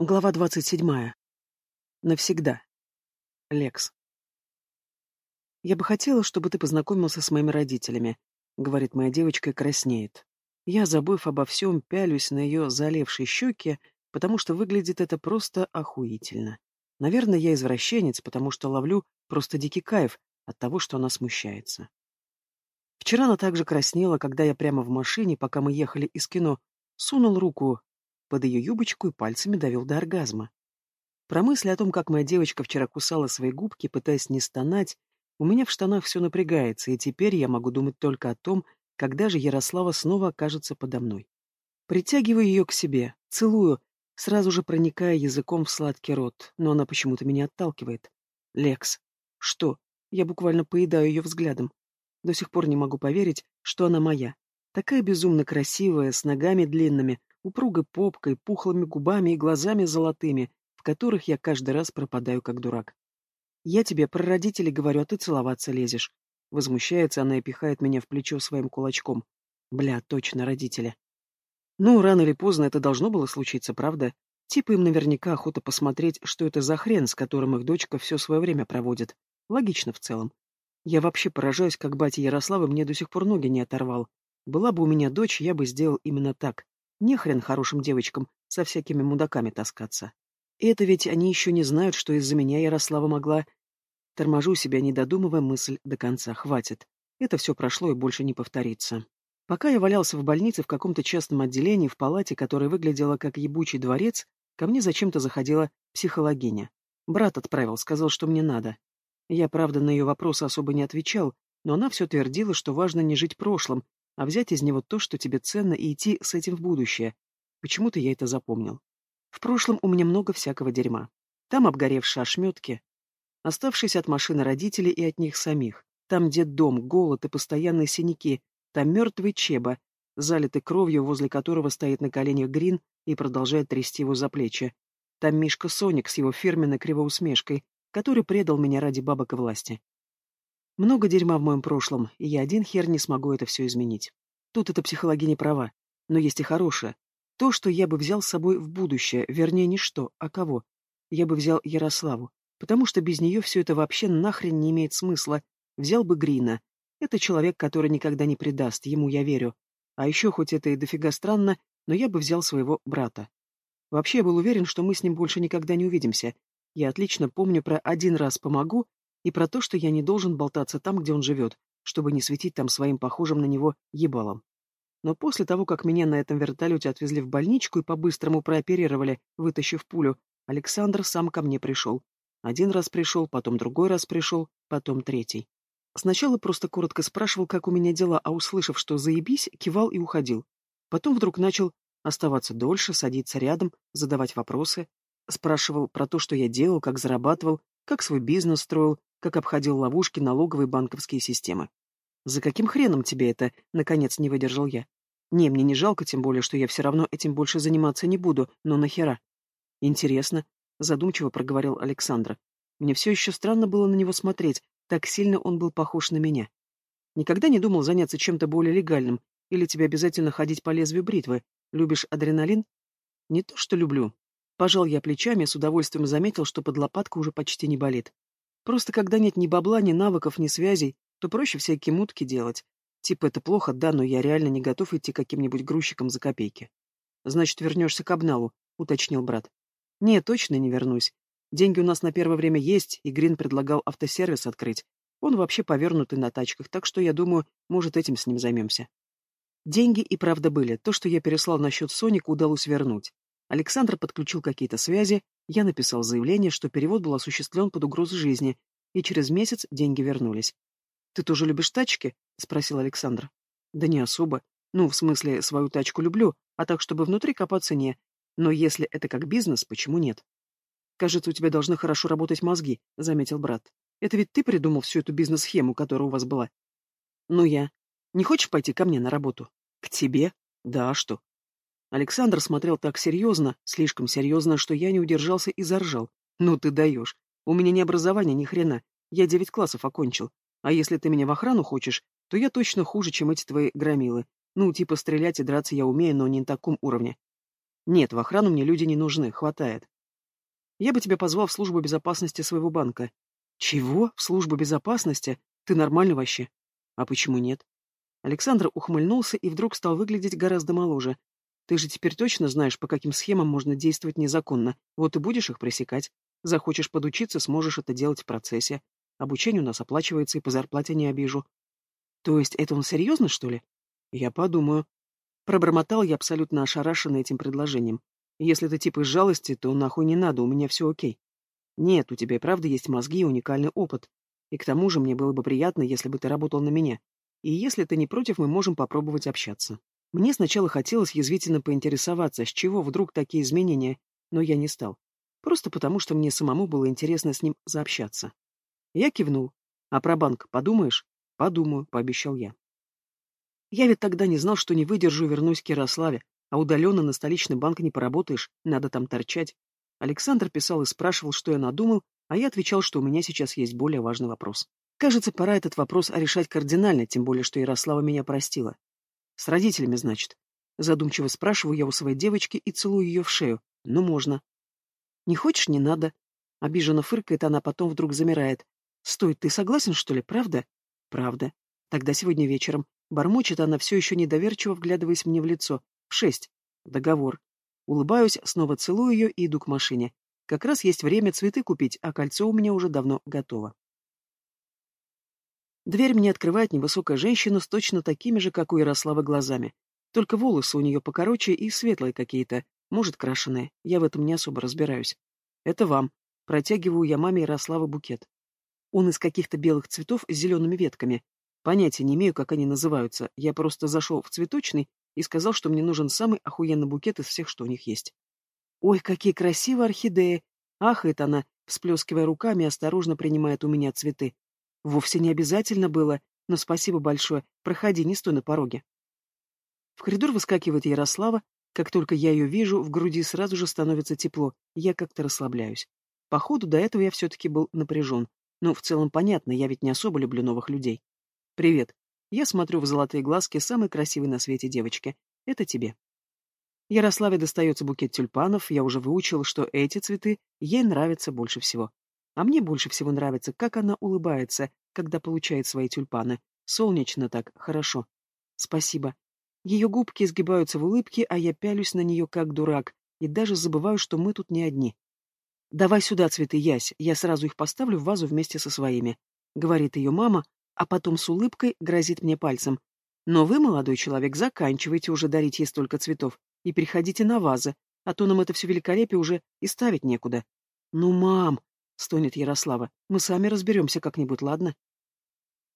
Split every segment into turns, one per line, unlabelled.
Глава двадцать седьмая. Навсегда. Лекс. «Я бы хотела, чтобы ты познакомился с моими родителями», — говорит моя девочка и краснеет. Я, забыв обо всем, пялюсь на ее залевшей щеки, потому что выглядит это просто охуительно. Наверное, я извращенец, потому что ловлю просто дикий кайф от того, что она смущается. Вчера она также краснела, когда я прямо в машине, пока мы ехали из кино, сунул руку под ее юбочку и пальцами давил до оргазма. Про мысли о том, как моя девочка вчера кусала свои губки, пытаясь не стонать, у меня в штанах все напрягается, и теперь я могу думать только о том, когда же Ярослава снова окажется подо мной. Притягиваю ее к себе, целую, сразу же проникая языком в сладкий рот, но она почему-то меня отталкивает. Лекс. Что? Я буквально поедаю ее взглядом. До сих пор не могу поверить, что она моя. Такая безумно красивая, с ногами длинными, упругой попкой, пухлыми губами и глазами золотыми, в которых я каждый раз пропадаю как дурак. Я тебе про родителей говорю, а ты целоваться лезешь. Возмущается она и пихает меня в плечо своим кулачком. Бля, точно, родители. Ну, рано или поздно это должно было случиться, правда? Типа им наверняка охота посмотреть, что это за хрен, с которым их дочка все свое время проводит. Логично в целом. Я вообще поражаюсь, как батя Ярослава мне до сих пор ноги не оторвал. Была бы у меня дочь, я бы сделал именно так. Не хрен хорошим девочкам со всякими мудаками таскаться. И это ведь они еще не знают, что из-за меня Ярослава могла... Торможу себя, не додумывая мысль до конца. Хватит. Это все прошло и больше не повторится. Пока я валялся в больнице в каком-то частном отделении, в палате, которая выглядела как ебучий дворец, ко мне зачем-то заходила психологиня. Брат отправил, сказал, что мне надо. Я, правда, на ее вопросы особо не отвечал, но она все твердила, что важно не жить прошлым, а взять из него то, что тебе ценно, и идти с этим в будущее. Почему-то я это запомнил. В прошлом у меня много всякого дерьма. Там обгоревшие ошметки, оставшиеся от машины родители и от них самих. Там дом, голод и постоянные синяки. Там мертвый Чеба, залитый кровью, возле которого стоит на коленях Грин и продолжает трясти его за плечи. Там Мишка Соник с его фирменной кривоусмешкой, который предал меня ради бабок и власти. Много дерьма в моем прошлом, и я один хер не смогу это все изменить. Тут эта психологиня права, но есть и хорошее. То, что я бы взял с собой в будущее, вернее, не что, а кого. Я бы взял Ярославу, потому что без нее все это вообще нахрен не имеет смысла. Взял бы Грина. Это человек, который никогда не предаст, ему я верю. А еще, хоть это и дофига странно, но я бы взял своего брата. Вообще, я был уверен, что мы с ним больше никогда не увидимся. Я отлично помню про «один раз помогу», и про то, что я не должен болтаться там, где он живет, чтобы не светить там своим похожим на него ебалом. Но после того, как меня на этом вертолете отвезли в больничку и по-быстрому прооперировали, вытащив пулю, Александр сам ко мне пришел. Один раз пришел, потом другой раз пришел, потом третий. Сначала просто коротко спрашивал, как у меня дела, а услышав, что заебись, кивал и уходил. Потом вдруг начал оставаться дольше, садиться рядом, задавать вопросы. Спрашивал про то, что я делал, как зарабатывал, как свой бизнес строил, как обходил ловушки налоговой банковские системы. «За каким хреном тебе это?» — наконец не выдержал я. «Не, мне не жалко, тем более, что я все равно этим больше заниматься не буду, но нахера?» «Интересно», — задумчиво проговорил Александра. Мне все еще странно было на него смотреть, так сильно он был похож на меня. Никогда не думал заняться чем-то более легальным, или тебе обязательно ходить по лезвию бритвы? Любишь адреналин? Не то, что люблю. Пожал я плечами и с удовольствием заметил, что под лопатку уже почти не болит. Просто когда нет ни бабла, ни навыков, ни связей, то проще всякие мутки делать. Типа это плохо, да, но я реально не готов идти каким-нибудь грузчиком за копейки. Значит, вернешься к обналу, уточнил брат. Не, точно не вернусь. Деньги у нас на первое время есть, и Грин предлагал автосервис открыть. Он вообще повернутый на тачках, так что, я думаю, может, этим с ним займемся. Деньги и правда были. То, что я переслал на счет Соника, удалось вернуть. Александр подключил какие-то связи, я написал заявление, что перевод был осуществлен под угрозой жизни, и через месяц деньги вернулись. «Ты тоже любишь тачки?» — спросил Александр. «Да не особо. Ну, в смысле, свою тачку люблю, а так, чтобы внутри копаться не. Но если это как бизнес, почему нет?» «Кажется, у тебя должны хорошо работать мозги», — заметил брат. «Это ведь ты придумал всю эту бизнес-схему, которая у вас была?» «Ну я. Не хочешь пойти ко мне на работу?» «К тебе?» «Да, а что?» Александр смотрел так серьезно, слишком серьезно, что я не удержался и заржал. «Ну ты даешь. У меня не образование ни хрена. Я девять классов окончил. А если ты меня в охрану хочешь, то я точно хуже, чем эти твои громилы. Ну, типа стрелять и драться я умею, но не на таком уровне». Нет, в охрану мне люди не нужны, хватает. Я бы тебя позвал в службу безопасности своего банка. Чего? В службу безопасности? Ты нормальный вообще? А почему нет? Александр ухмыльнулся и вдруг стал выглядеть гораздо моложе. Ты же теперь точно знаешь, по каким схемам можно действовать незаконно. Вот и будешь их пресекать. Захочешь подучиться, сможешь это делать в процессе. Обучение у нас оплачивается, и по зарплате не обижу. То есть это он серьезно, что ли? Я подумаю. Пробормотал я абсолютно ошарашенный этим предложением. Если ты типа из жалости, то нахуй не надо, у меня все окей. Нет, у тебя и правда есть мозги и уникальный опыт. И к тому же мне было бы приятно, если бы ты работал на меня. И если ты не против, мы можем попробовать общаться. Мне сначала хотелось язвительно поинтересоваться, с чего вдруг такие изменения, но я не стал. Просто потому, что мне самому было интересно с ним заобщаться. Я кивнул. А про банк подумаешь? Подумаю, пообещал я. Я ведь тогда не знал, что не выдержу и вернусь к Ярославе, а удаленно на столичный банк не поработаешь, надо там торчать. Александр писал и спрашивал, что я надумал, а я отвечал, что у меня сейчас есть более важный вопрос. Кажется, пора этот вопрос решать кардинально, тем более, что Ярослава меня простила. С родителями, значит. Задумчиво спрашиваю я у своей девочки и целую ее в шею. Ну, можно. Не хочешь, не надо. Обиженно фыркает она, потом вдруг замирает. Стой, ты согласен, что ли, правда? Правда. Тогда сегодня вечером. Бормочет она, все еще недоверчиво вглядываясь мне в лицо. В шесть. Договор. Улыбаюсь, снова целую ее и иду к машине. Как раз есть время цветы купить, а кольцо у меня уже давно готово. Дверь мне открывает невысокая женщина с точно такими же, как у Ярослава, глазами. Только волосы у нее покороче и светлые какие-то, может, крашеные. Я в этом не особо разбираюсь. Это вам. Протягиваю я маме Ярослава букет. Он из каких-то белых цветов с зелеными ветками. Понятия не имею, как они называются. Я просто зашел в цветочный и сказал, что мне нужен самый охуенный букет из всех, что у них есть. «Ой, какие красивые орхидеи!» Ахает она, всплескивая руками, осторожно принимает у меня цветы. Вовсе не обязательно было, но спасибо большое. Проходи, не стой на пороге. В коридор выскакивает Ярослава. Как только я ее вижу, в груди сразу же становится тепло. Я как-то расслабляюсь. Походу, до этого я все-таки был напряжен. Но в целом понятно, я ведь не особо люблю новых людей. «Привет», я смотрю в золотые глазки самой красивой на свете девочки. Это тебе. Ярославе достается букет тюльпанов, я уже выучил, что эти цветы ей нравятся больше всего. А мне больше всего нравится, как она улыбается, когда получает свои тюльпаны. Солнечно так, хорошо. Спасибо. Ее губки изгибаются в улыбке, а я пялюсь на нее как дурак, и даже забываю, что мы тут не одни. «Давай сюда цветы, Ясь, я сразу их поставлю в вазу вместе со своими», — говорит ее мама, а потом с улыбкой грозит мне пальцем. Но вы, молодой человек, заканчивайте уже дарить ей столько цветов и переходите на вазы, а то нам это все великолепие уже и ставить некуда. Ну, мам, стонет Ярослава, мы сами разберемся как-нибудь, ладно?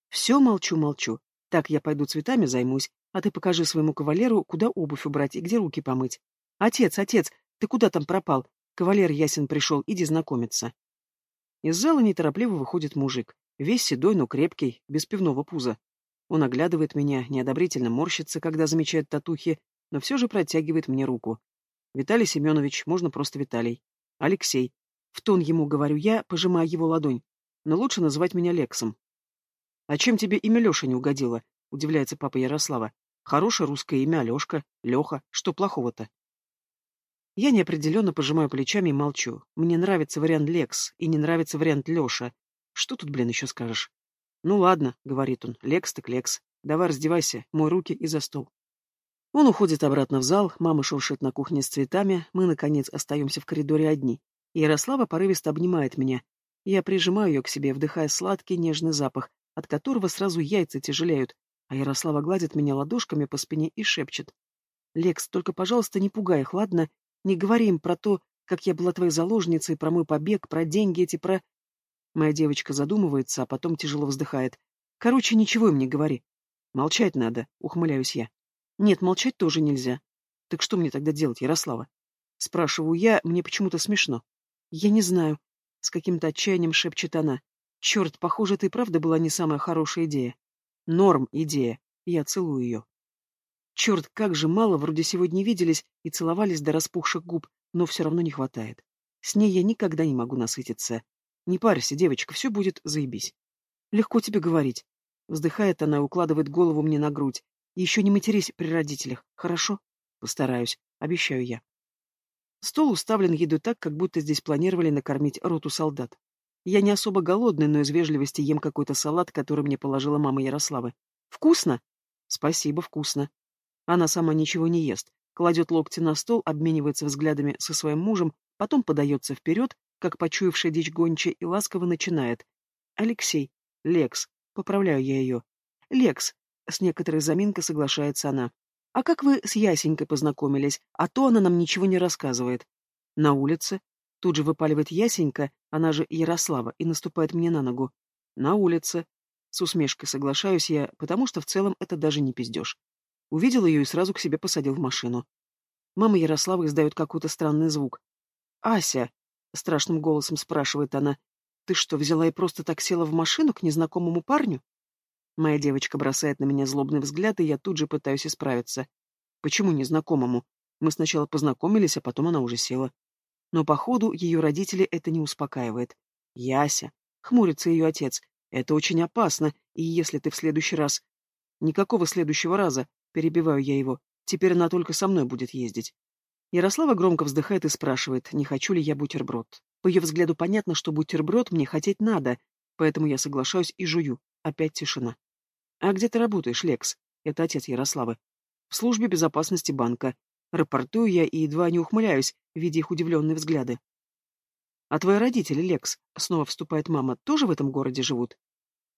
Все молчу-молчу. Так я пойду цветами займусь, а ты покажи своему кавалеру, куда обувь убрать и где руки помыть. Отец, отец, ты куда там пропал? Кавалер Ясен пришел, иди знакомиться. Из зала неторопливо выходит мужик. Весь седой, но крепкий, без пивного пуза. Он оглядывает меня, неодобрительно морщится, когда замечает татухи, но все же протягивает мне руку. Виталий Семенович, можно просто Виталий. Алексей. В тон ему говорю я, пожимая его ладонь. Но лучше называть меня Лексом. А чем тебе имя Леша не угодило? Удивляется папа Ярослава. Хорошее русское имя Алешка, Леха. Что плохого-то? Я неопределенно пожимаю плечами и молчу. Мне нравится вариант Лекс, и не нравится вариант Леша. Что тут, блин, еще скажешь? Ну ладно, говорит он, лекс так лекс. Давай раздевайся, мой руки и за стол. Он уходит обратно в зал, мама шуршит на кухне с цветами, мы, наконец, остаемся в коридоре одни. Ярослава порывисто обнимает меня. Я прижимаю ее к себе, вдыхая сладкий нежный запах, от которого сразу яйца тяжелеют, а Ярослава гладит меня ладошками по спине и шепчет. «Лекс, только, пожалуйста, не пугай их, ладно? Не говори им про то, как я была твоей заложницей, про мой побег, про деньги эти, про... Моя девочка задумывается, а потом тяжело вздыхает. Короче, ничего им не говори. Молчать надо, ухмыляюсь я. Нет, молчать тоже нельзя. Так что мне тогда делать, Ярослава? Спрашиваю я, мне почему-то смешно. Я не знаю. С каким-то отчаянием шепчет она. Черт, похоже, это и правда была не самая хорошая идея. Норм идея. Я целую ее. Черт, как же мало, вроде сегодня виделись и целовались до распухших губ, но все равно не хватает. С ней я никогда не могу насытиться. Не парься, девочка, все будет заебись. Легко тебе говорить. Вздыхает она и укладывает голову мне на грудь. Еще не матерись при родителях, хорошо? Постараюсь, обещаю я. Стол уставлен едой так, как будто здесь планировали накормить роту солдат. Я не особо голодный, но из вежливости ем какой-то салат, который мне положила мама Ярославы. Вкусно? Спасибо, вкусно. Она сама ничего не ест. Кладет локти на стол, обменивается взглядами со своим мужем, потом подается вперед, как почуявшая дичь гончая, и ласково начинает. «Алексей. Лекс. Поправляю я ее. Лекс». С некоторой заминкой соглашается она. «А как вы с Ясенькой познакомились? А то она нам ничего не рассказывает». «На улице». Тут же выпаливает Ясенька, она же Ярослава, и наступает мне на ногу. «На улице». С усмешкой соглашаюсь я, потому что в целом это даже не пиздеж. Увидел ее и сразу к себе посадил в машину. Мама Ярослава издает какой-то странный звук. «Ася!» — страшным голосом спрашивает она. «Ты что, взяла и просто так села в машину к незнакомому парню?» Моя девочка бросает на меня злобный взгляд, и я тут же пытаюсь исправиться. Почему незнакомому? Мы сначала познакомились, а потом она уже села. Но, походу, ее родители это не успокаивает. Яся. Хмурится ее отец. Это очень опасно, и если ты в следующий раз... Никакого следующего раза, перебиваю я его. Теперь она только со мной будет ездить. Ярослава громко вздыхает и спрашивает, не хочу ли я бутерброд. По ее взгляду понятно, что бутерброд мне хотеть надо, поэтому я соглашаюсь и жую. Опять тишина. «А где ты работаешь, Лекс?» Это отец Ярославы. «В службе безопасности банка. Рапортую я и едва не ухмыляюсь, видя их удивленные взгляды. «А твои родители, Лекс?» — снова вступает мама. «Тоже в этом городе живут?»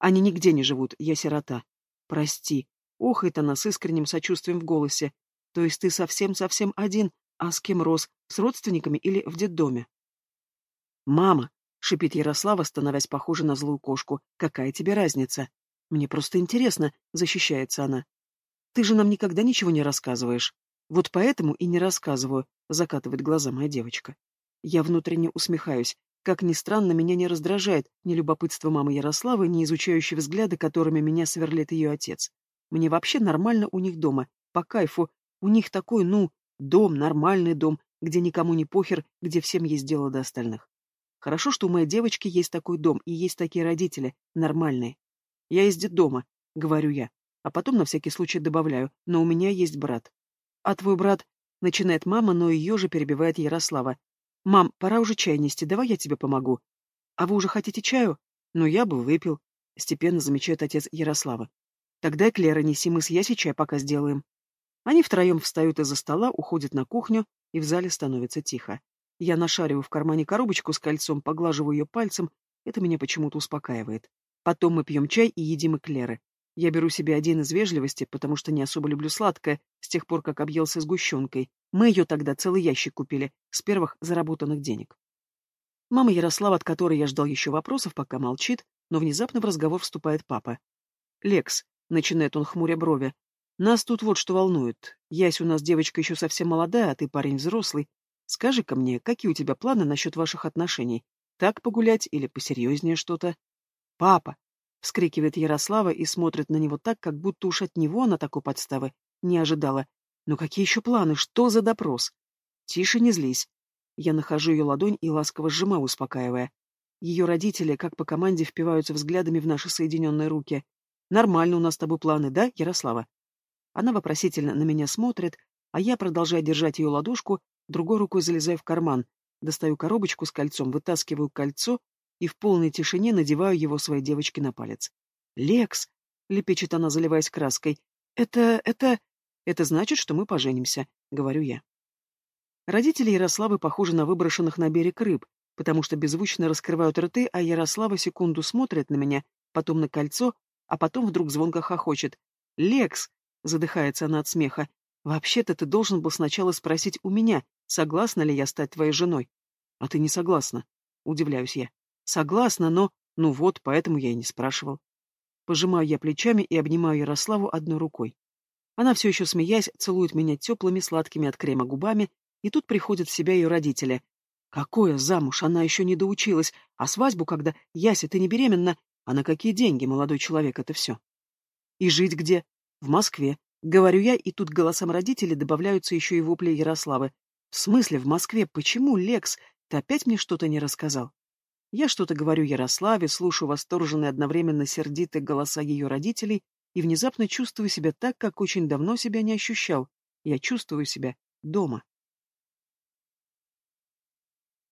«Они нигде не живут. Я сирота». «Прости». Ох, это она с искренним сочувствием в голосе. «То есть ты совсем-совсем один? А с кем рос? С родственниками или в детдоме?» «Мама!» Шипит Ярослава, становясь похожей на злую кошку. Какая тебе разница? Мне просто интересно, защищается она. Ты же нам никогда ничего не рассказываешь. Вот поэтому и не рассказываю, закатывает глаза моя девочка. Я внутренне усмехаюсь. Как ни странно, меня не раздражает ни любопытство мамы Ярославы, ни изучающие взгляды, которыми меня сверлит ее отец. Мне вообще нормально у них дома, по кайфу. У них такой, ну, дом, нормальный дом, где никому не похер, где всем есть дело до остальных. Хорошо, что у моей девочки есть такой дом и есть такие родители, нормальные. Я из детдома, говорю я, а потом на всякий случай добавляю, но у меня есть брат. А твой брат... Начинает мама, но ее же перебивает Ярослава. «Мам, пора уже чай нести, давай я тебе помогу». «А вы уже хотите чаю?» «Ну, я бы выпил», — степенно замечает отец Ярослава. «Тогда, Клера, неси мы с Яси чай пока сделаем». Они втроем встают из-за стола, уходят на кухню, и в зале становится тихо. Я нашариваю в кармане коробочку с кольцом, поглаживаю ее пальцем. Это меня почему-то успокаивает. Потом мы пьем чай и едим эклеры. Я беру себе один из вежливости, потому что не особо люблю сладкое, с тех пор, как объелся сгущенкой. Мы ее тогда целый ящик купили, с первых заработанных денег. Мама Ярослава, от которой я ждал еще вопросов, пока молчит, но внезапно в разговор вступает папа. «Лекс», — начинает он хмуря брови, — «нас тут вот что волнует. Ясь у нас девочка еще совсем молодая, а ты парень взрослый. Скажи-ка мне, какие у тебя планы насчет ваших отношений? Так погулять или посерьезнее что-то? Папа! Вскрикивает Ярослава и смотрит на него так, как будто уж от него она такой подставы не ожидала. Но какие еще планы? Что за допрос? Тише, не злись. Я нахожу ее ладонь и ласково сжимаю, успокаивая. Ее родители, как по команде, впиваются взглядами в наши соединенные руки. Нормально у нас с тобой планы, да, Ярослава? Она вопросительно на меня смотрит, а я, продолжая держать ее ладошку, другой рукой залезаю в карман, достаю коробочку с кольцом, вытаскиваю кольцо и в полной тишине надеваю его своей девочке на палец. «Лекс!» — лепечет она, заливаясь краской. «Это... это... это значит, что мы поженимся», — говорю я. Родители Ярославы похожи на выброшенных на берег рыб, потому что беззвучно раскрывают рты, а Ярослава секунду смотрит на меня, потом на кольцо, а потом вдруг звонко хохочет. «Лекс!» — задыхается она от смеха. «Вообще-то ты должен был сначала спросить у меня, согласна ли я стать твоей женой. А ты не согласна. Удивляюсь я. Согласна, но... Ну вот, поэтому я и не спрашивал. Пожимаю я плечами и обнимаю Ярославу одной рукой. Она все еще смеясь, целует меня теплыми, сладкими от крема губами, и тут приходят в себя ее родители. Какое замуж? Она еще не доучилась. А свадьбу, когда... Яся, ты не беременна? А на какие деньги, молодой человек, это все? И жить где? В Москве. Говорю я, и тут голосам родителей добавляются еще и вопли Ярославы. В смысле, в Москве? Почему, Лекс? Ты опять мне что-то не рассказал? Я что-то говорю Ярославе, слушаю восторженные одновременно сердитые голоса ее родителей и внезапно чувствую себя так, как очень давно себя не ощущал. Я чувствую себя дома.